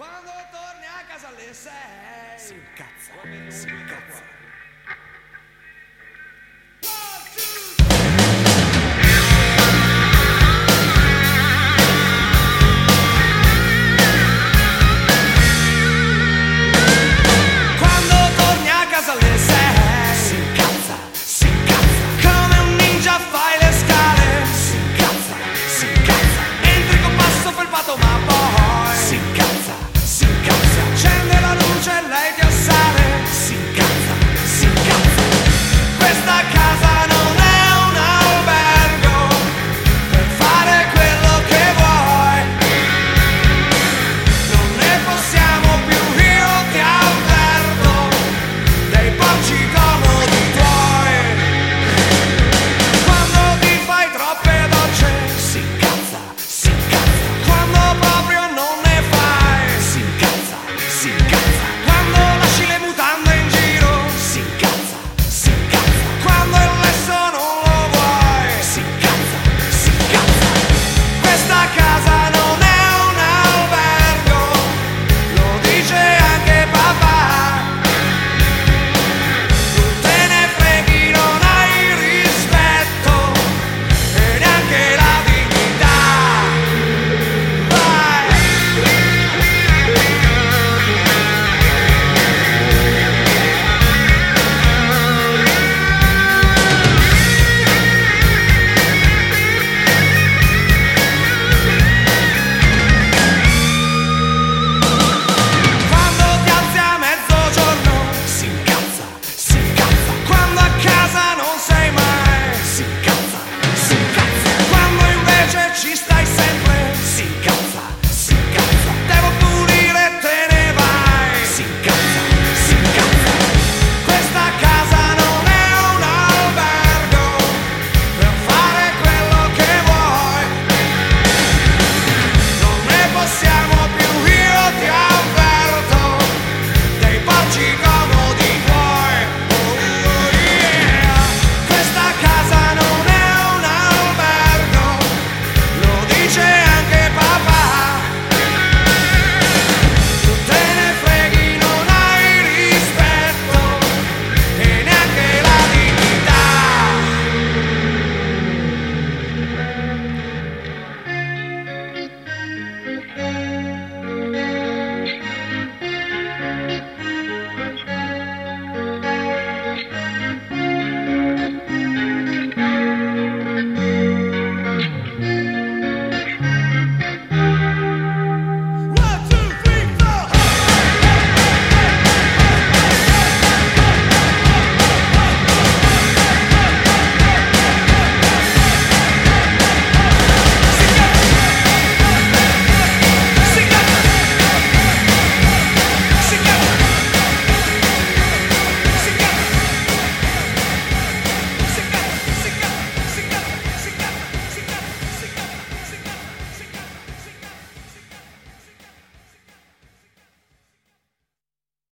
Quando torni a casa alle sei Si incazza, si incazza. qua?